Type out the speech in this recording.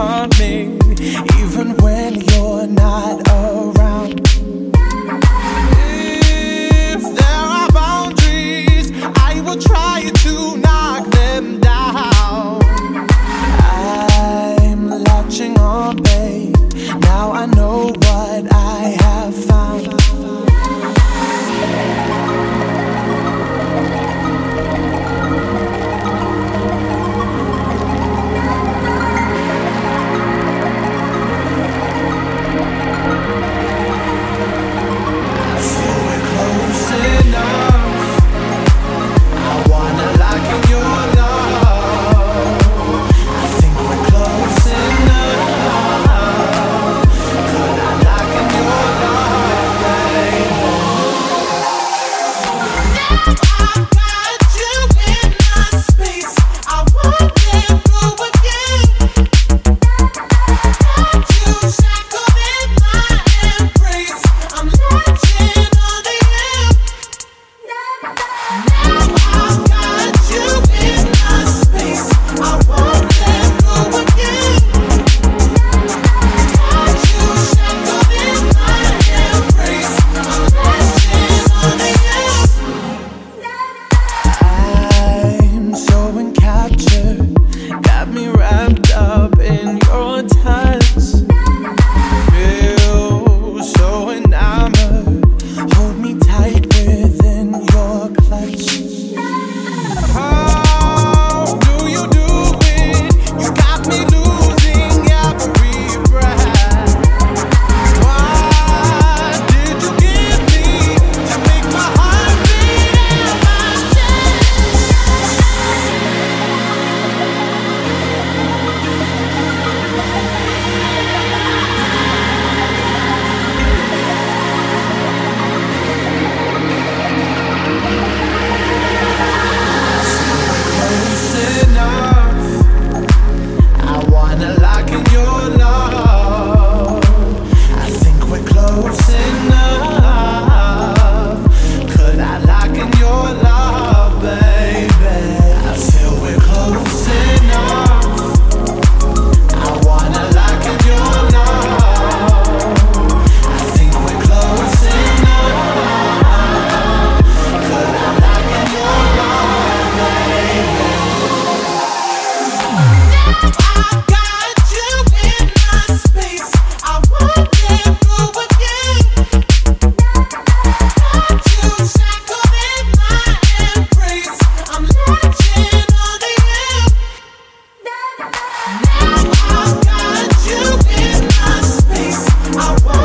On me. I want.